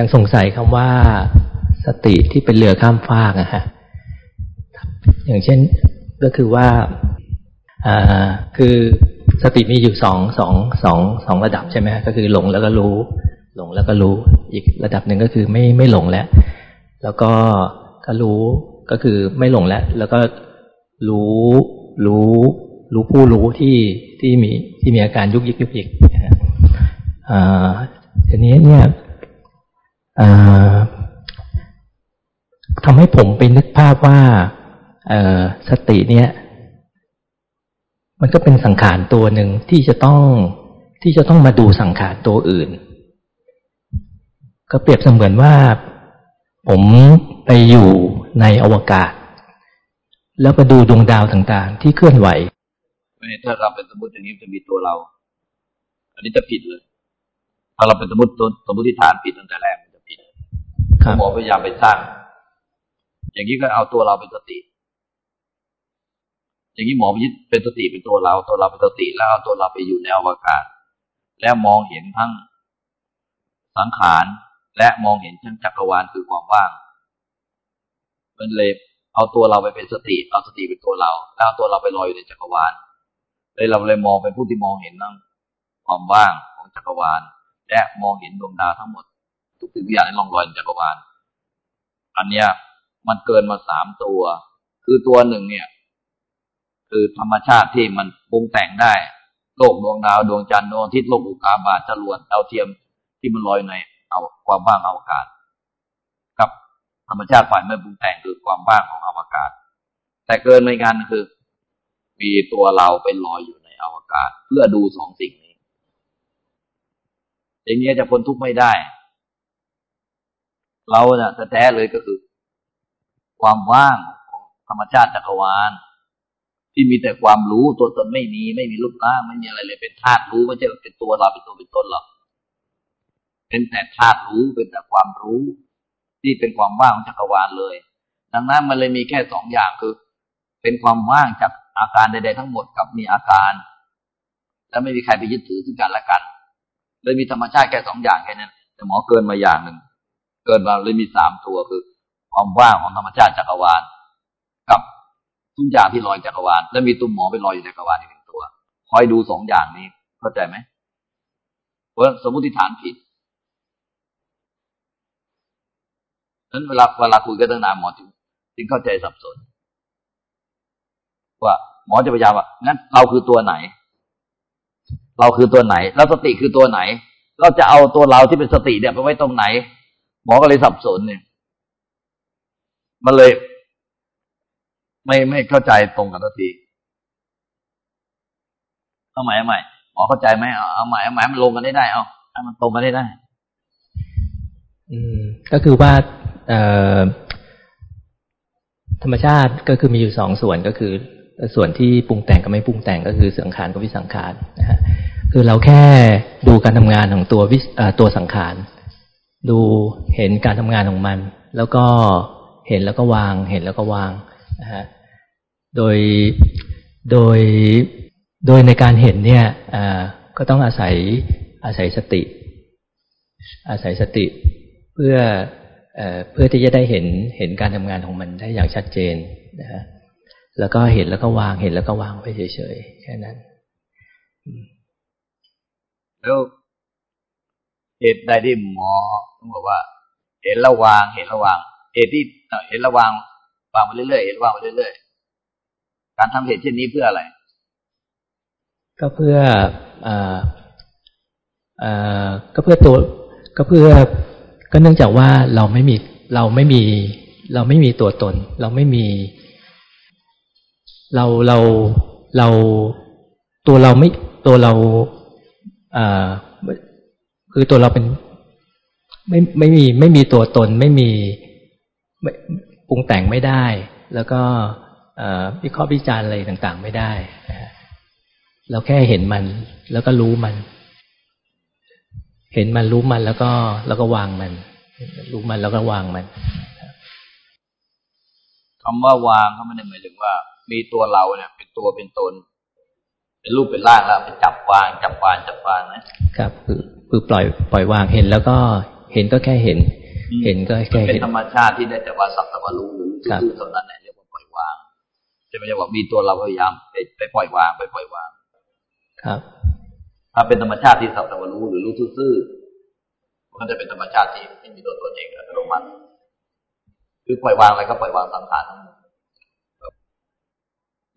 ยังสงสัยคำว่าสติที่เป็นเรือข้ามฟากอะฮะอย่างเช่นก็คือว่าอ่าคือสติมีอยู่สองสองสองสองระดับใช่ไหมก็คือหลงแล้วก็รู้ หลงแล้วก็รู้ อีกระดับหนึ่งก็คือไม่ไม่หลงแล้ว แล้วก็ก็รู้ก็คือไม่หลงแล้ว แล้วก็รู้รู้รู้ผู้รู้ที่ที่มีที่มีอาการยุกยิกยุกยิกอ่าทีนี้เนี่ย ทำให้ผมไปนึกภาพว่าสติเนี่ย มันก็เป็นสังขารตัวหนึ่งที่จะต้องที่จะต้องมาดูสังขารตัวอื่น ก็เปรียบเสมือนว่า ผมไปอยู่ในอวกาศ แล้วก็ดูดวงดาวต่างๆ ที่เคลื่อนไหวถ้าเราเป็นสมมติอย่างนี้จะมีตัวเรา อันนี้จะผิดเลย ถ้าเราเป็นสมมติสมมติฐานผิดตั้งแต่แรก มันจะผิดหมอพยายามไปสร้าง อย่างนี้ก็เอาตัวเราเป็นสติ อย่างนี้หมอพิจิตเป็นสติเป็นตัวเรา ตัวเราเป็นสติ แล้วเอาตัวเราไปอยู่ในอวกาศ แล้วมองเห็นทั้งสังขารและมองเห็นทั้งจักรวาลคือความว่าง มันเลยเอาตัวเราไปเป็นสติ เอาสติเป็นตัวเราแล้วเอาตัวเราไปลอยอยู่ในจักรวาลเลยเราเลยมองเป็นผู้ที่มองเห็นทั้งความว่างของจักรวาล และมองเห็นดวงดาวทั้งหมด ทุกสิ่งทุกอย่างในล่องลอยจักรวาล อันเนี้ย มันเกินมาสามตัว คือตัวหนึ่งเนี่ย คือธรรมชาติที่มันปรุงแต่งได้ โลกดวงดาวดวงจันทร์ดวงอาทิตย์โลกอุกาบาตจรวดดาวเทียมที่มันลอยในเอาความว่างอวกาศ กับธรรมชาติฝ่ายไม่ปรุงแต่งคือความว่างของอวกาศ แต่เกินในการคือ มีตัวเราเป็นลอยอยู่ในอวกาศ เพื่อดูสองสิ่งนี้อย่างนี้จะพ้นทุกข์ไม่ได้ เราเนี่ยแท้เลยก็คือ ความว่างของธรรมชาติจักรวาล ที่มีแต่ความรู้ตัวตนไม่มี ไม่มีรูปร่างไม่มีอะไรเลย เป็นธาตุรู้ไม่ใช่เป็นตัวเราเป็นตัวเป็นตนหรอกเป็นแต่ธาตุรู้เป็นแต่ความรู้ ที่เป็นความว่างของจักรวาลเลย ดังนั้นมันเลยมีแค่สองอย่างคือ เป็นความว่างจากอาการใด ๆ ทั้งหมดกับมีอาการ แล้วไม่มีใครไปยึดถือซึ่งกันและกันเลยมีธรรมชาติแค่สองอย่างแค่นั้นแต่หมอเกินมาอย่างหนึ่ง กินมาเลยมีสามตัวคือ ความว่างของธรรมชาติจักรวาล กับทุกอย่างที่ลอยจักรวาล แล้วมีตุ้มหมอไปลอยอยู่จักรวาลอีกหนึ่งตัว คอยดูสองอย่างนี้ เข้าใจไหมเพราะสมมติฐานผิดนั้นเวลาเวลาคุยกันตั้งนานหมอจึงจึงเข้าใจสับสน ว่าหมอจะพยายามว่างั้นเราคือตัวไหน เราคือตัวไหน แล้วสติคือตัวไหน เราจะเอาตัวเราที่เป็นสติเนี่ยไปไว้ตรงไหน มอก็เลยสับสนเนี่ยมันเลย ไม่ไม่เข้าใจตรงกันทีเอาใหม่เอาใหม่หมอเข้าใจไหมเอาใหม่เอาใหม่มันลงกันได้ได้เอาให้มันตรงกันได้ได้ อืม ก็คือว่าธรรมชาติก็คือมีอยู่สองส่วนก็คือ ส่วนที่ปรุงแต่งกับไม่ปรุงแต่งก็คือสังขารกับวิสังขารนะฮะคือเราแค่ดูการทำงานของตัววิตัวสังขาร ดูเห็นการทำงานของมัน แล้วก็เห็นแล้วก็วาง เห็นแล้วก็วางนะฮะโดยโดยโดยในการเห็นเนี่ยก็ต้องอาศัยอาศัยสติ อาศัยสติเพื่อเพื่อที่จะได้เห็นเห็นการทำงานของมันได้อย่างชัดเจนนะฮะแล้วก็เห็นแล้วก็วางเห็นแล้วก็วางไปเฉยๆแค่นั้นแล้วเหตุใดที่หมอ ต้องบอกว่า เห็นแล้วาง เห็นแล้วางเหตุที่เห็นแล้วางวางไปเรื่อยๆเห็นวางไปเรื่อยๆการทำเหตุเช่นนี้เพื่ออะไร ก็เพื่ออ่าอ่าก็เพื่อตัว ก็เพื่อ ก็เนื่องจากว่าเราไม่มีเราไม่มี เราไม่มีตัวตน เราไม่มี เราเราเราตัวเราไม่ตัวเราอ่าคือตัวเราเป็น ไม่ไม่มีไม่มีตัวตนไม่มีไม่ปรุงแต่งไม่ได้ แล้วก็วิเคราะห์วิจารณ์อะไรต่างๆ ไม่ได้เราแค่เห็นมันแล้วก็รู้มัน เห็นมันรู้มันแล้วก็แล้วก็วางมัน รู้มันแล้วก็วางมันคำว่าวางเขาไม่ได้หมายถึงว่า มีตัวเราเนี่ยเป็นตัวเป็นตน เป็นรูปเป็นร่างแล้วไปจับวางจับวางจับวางนะครับคือคือปล่อยปล่อยวางเห็นแล้วก็ เห็นก็แค่เห็น เห็นก็แค่เห็นเป็นธรรมชาติที่ได้แต่ว่าสักแต่ว่ารู้หรือรู้เท่านั้นเรียกว่าปล่อยวางจะไม่ใช่ว่ามีตัวเราพยายามไปไปปล่อยวางไปปล่อยวาง ครับ ถ้าเป็นธรรมชาติที่สักแต่ว่ารู้หรือรู้ซื่อมันจะเป็นธรรมชาติที่ไม่มีตัวตนเองอัตโนมัติคือปล่อยวางอะไรก็ปล่อยวางสังขารทั้งหมด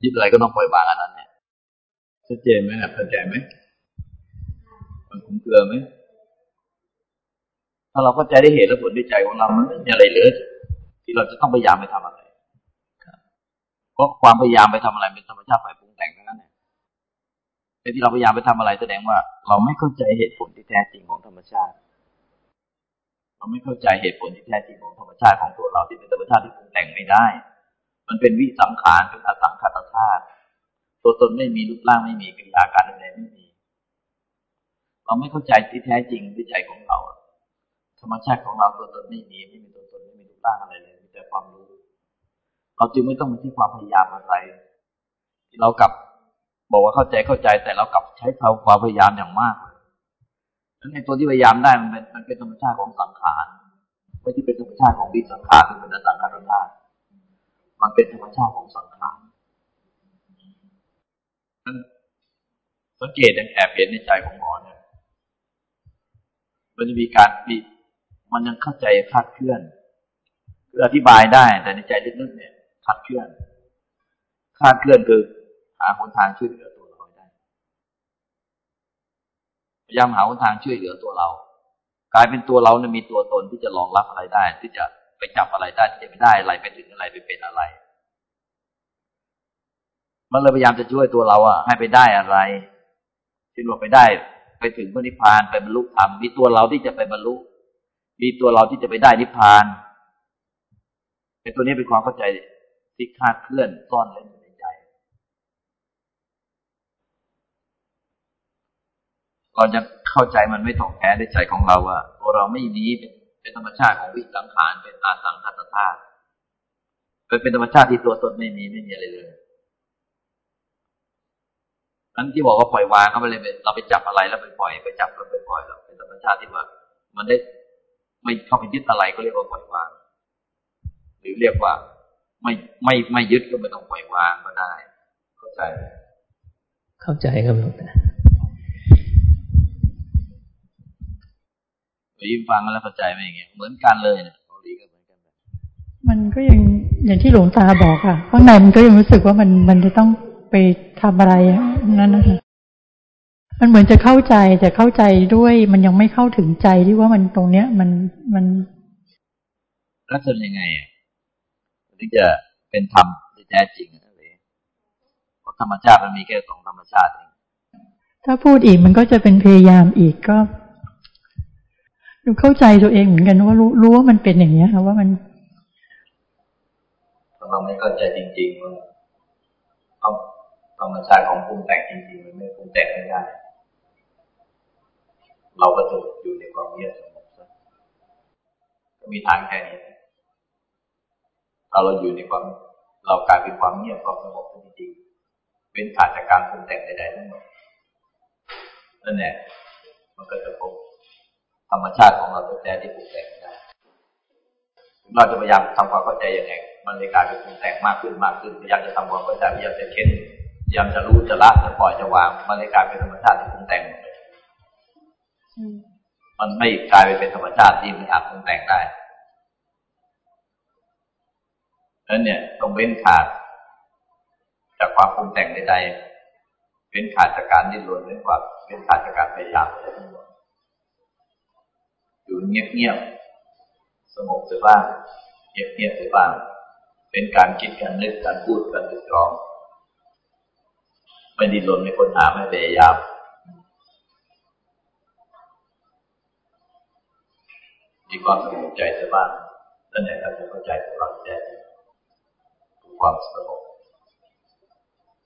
ยึดอะไรก็ต้องปล่อยวางอันนั้นเนี่ยชัดเจนไหมเข้าใจไหมมันคุ้มเกลือไหม ถ้าเราเข้าใจได้เหตุและผลด้วยใจของเรามันไม่มีอะไรเลือที่เราจะต้องพยายามไปทำอะไรเพราะความพยายามไปทำอะไรเป็นธรรมชาติฝ่ายปรุงแต่งนั้นเนี่ยแต่ที่เราพยายามไปทำอะไรแสดงว่า เราไม่เข้าใจเหตุผลที่แท้จริงของธรรมชาติ เราไม่เข้าใจเหตุผลที่แท้จริงของธรรมชาติของตัวเราที่เป็นธรรมชาติที่ปรุงแต่งไม่ได้ มันเป็นวิสังขารเป็นอสังขตธาตุตัวตนไม่มีรูปร่างไม่มีกิริยาการใดไม่มี เราไม่เข้าใจที่แท้จริงด้วยใจของเรา ธรรมชาติของเราตัวตนไม่มีไม่มีตัวตนไม่มีรูปร่างอะไรเลยมีแต่ความรู้ เราจึงไม่ต้องมีที่ความพยายามอะไรที่เรากลับบอกว่าเข้าใจเข้าใจ แต่เรากลับใช้ความพยายามอย่างมากนั้นในตัวที่พยายามได้มันเป็นมันเป็นธรรมชาติของสังขารไม่ที่เป็นธรรมชาติของวิสังขารที่เป็นสังขารธาตุมันเป็นธรรมชาติของสังขารสังเกตแอบเห็นในใจของหมอเนี่ยมันจะมีการมี มันยังเข้าใจคาดเคลื่อนคืออธิบายได้แต่ในใจลึกๆเนี่ยคาดเคลื่อนคาดเคลื่อนคือหาหนทางช่วยเหลือตัวเราได้พยายามหาหนทางช่วยเหลือตัวเรา กลายเป็นตัวเราเนี่ยมีตัวตนที่จะรองรับอะไรได้ ที่จะไปจับอะไรได้ที่จะไปได้อะไรไปถึงอะไรไปเป็นอะไรมันเลยพยายามจะช่วยตัวเราอะให้ไปได้อะไรที่เราไปได้ ไปถึงพระนิพพานไปบรรลุธรรมมีตัวเราที่จะไปบรรลุ มีตัวเราที่จะไปได้นิพพานไอ้ตัวนี้เป็นความเข้าใจที่คาดเคลื่อนซ่อนเล่นอยู่ในใจ เราจะเข้าใจมันไม่ถ่องแท้ในใจของเราว่าตัวเราไม่มีเป็นเป็นธรรมชาติของวิสังขารเป็นอาสังคตธาตุเป็นธรรมชาติที่ตัวตนไม่มีไม่มีอะไรเลยนั้นที่บอกว่าปล่อยวางเข้าไปเลยเราไปจับอะไรแล้วไปปล่อยไปจับแล้วไปปล่อยเราเป็นธรรมชาติที่ว่ามันได้ ไม่เข้าไปยึดอะไรก็เรียกว่าปล่อยวาง หรือเรียกว่า ไม่ไม่ไม่ยึดก็ไม่ต้องปล่อยวางก็ได้ เข้าใจ เข้าใจครับหลวงตาไปยิ้มฟังแล้วเข้าใจไหมอย่างเงี้ยเหมือนกันเลยเนี่ยเกาหลีก็เหมือนกันมันก็ยังอย่างที่หลวงตาบอกค่ะข้างในมันก็ยังรู้สึกว่ามันมันจะต้องไปทำอะไรนั่นนะคะ มันเหมือนจะเข้าใจแต่เข้าใจด้วย มันยังไม่เข้าถึงใจที่ว่ามันตรงเนี้ย มันมันแล้วจะยังไงอะถึงจะเป็นธรรมที่แท้จริงอะไรเพราะธรรมชาติมันมีแค่สองธรรมชาติเองถ้าพูดอีกมันก็จะเป็นพยายามอีกก็ดูเข้าใจตัวเองเหมือนกันว่ารู้รู้ว่ามันเป็นอย่างเนี้ยค่ะว่ามันเราไม่เข้าใจจริงๆว่าธรรมชาติของปรุงแต่งจริงๆมันไม่ปรุงแต่งไม่ได้ เราก็จะอยู่ในความเงียบสงบก็มีทางแค่นี้ถ้าเราอยู่ในความเรากลายเป็นความเงียบความสงบจริงๆเป็นขาดจากการปรุงแต่งใดๆทั้งหมดนั่นแหละมันก็จะพบธรรมชาติของเราแท้ที่ปรุงแต่งได้เราจะพยายามทำความเข้าใจอย่างไรมันเลยกลายเป็นปรุงแต่งมากขึ้นมากขึ้นพยายามจะทำความเข้าใจพยายามจะเค้นพยายามจะรู้จะละจะปล่อยจะวาง มันเลยกลายเป็นธรรมชาติที่ มันไม่กลายไปเป็นธรรมชาติที่มันอาจปรุงแต่งได้นั้นเนี่ยต้องเว้นขาด จากความปรุงแต่งใดๆเว้นขาดจากการดิ้นรนเว้นขาดเว้นขาดจากการพยายามอยู่เงียบๆสงบเสียบ้างเงียบๆเสียบ้างเป็นการคิดการนึกการพูดการตึกตรอง ไม่ดิ้นรนไม่ค้นหาไม่พยายาม มีความสงบใจสบายนั่นแหละเราจะเข้าใจของเราแท้ความสงบ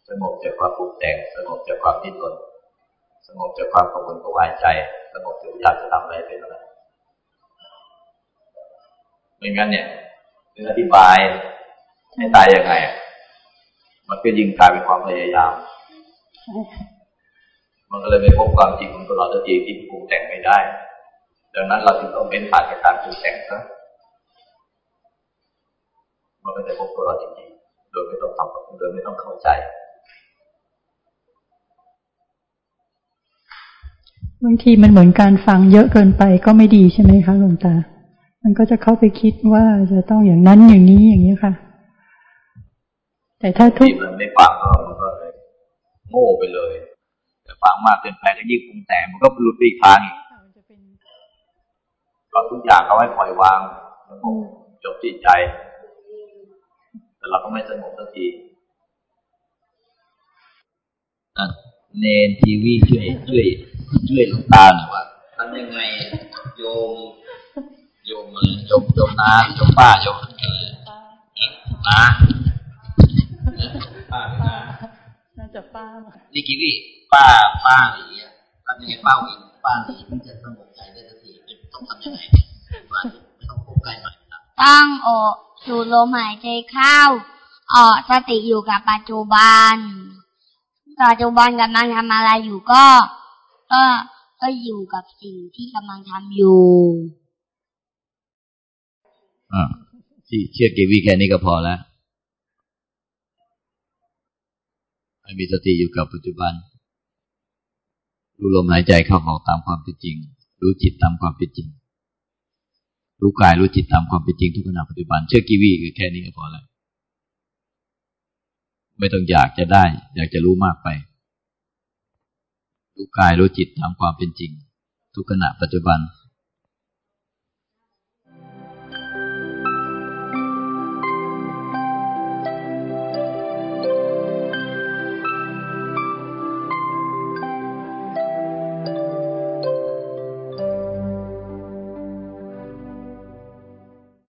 สงบจากความปรุงแต่งสงบจากความดิ้นรนสงบจากความกังวลกวายใจ สงบจากอยากจะทำอะไรเป็นอะไรไม่งั้นเนี่ยคืออธิบายให้ตายยังไง มันก็ยิ่งกลายเป็นความพยายาม มันก็เลยไม่พบความจริงของตัวเราตัวเองที่ปรุงแต่งไม่ได้ได้ดังนั้นเราจึงต้องเป็นผ่านจากการปรุงแต่งซะมันก็จะพบตัวเราจริงๆโดยไม่ต้องทำโดยไม่ต้องเข้าใจบางทีมันเหมือนการฟังเยอะเกินไปก็ไม่ดีใช่ไหมคะหลวงตา มันก็จะเข้าไปคิดว่าจะต้องอย่างนั้นอย่างนี้อย่างนี้ค่ะ แต่ถ้าทุกมันไม่ฟังก็มันก็เลยโง่ไปเลย แต่ฟังมากเกินไปก็ยิ่งปรุงแต่งมันก็หลุดไปอีกทางอีก ก็ทุกอย่างเขาให้ปล่อยวางจบจิตใจ แต่เราก็ไม่สงบสักทีเนนทีวีช่วยช่วยช่วยหลวงตาหน่อยว่าทำยังไงโยม โยมอะไรโยมโยมนาโยมป้าโยมนาป้าน่าจะป้านี่กีวีป้าป้าอย่างเงี้ยทำยังไงป้าวินป้าหนีมันจะสงบใจได้สักที ต้ององอกสูดลมหายใจเข้า ออกสติอยู่กับปัจจุบัน ปัจจุบันกำลังทำอะไรอยู่ก็ ก็ก็อยู่กับสิ่งที่กำลังทำอยู่อ่าที่เชื่อเกวีแค่นี้ก็พอแล้วให้มีสติอยู่กับปัจจุบันรู้ลมหายใจเข้าออกตามความเป็นจริง รู้จิตตามความเป็นจริง รู้กายรู้จิตตามความเป็นจริงทุกขณะปัจจุบัน เชื่อกีวีคือแค่นี้ก็พอแล้วไม่ต้องอยากจะได้ อยากจะรู้มากไป รู้กายรู้จิตตามความเป็นจริง ทุกขณะปัจจุบัน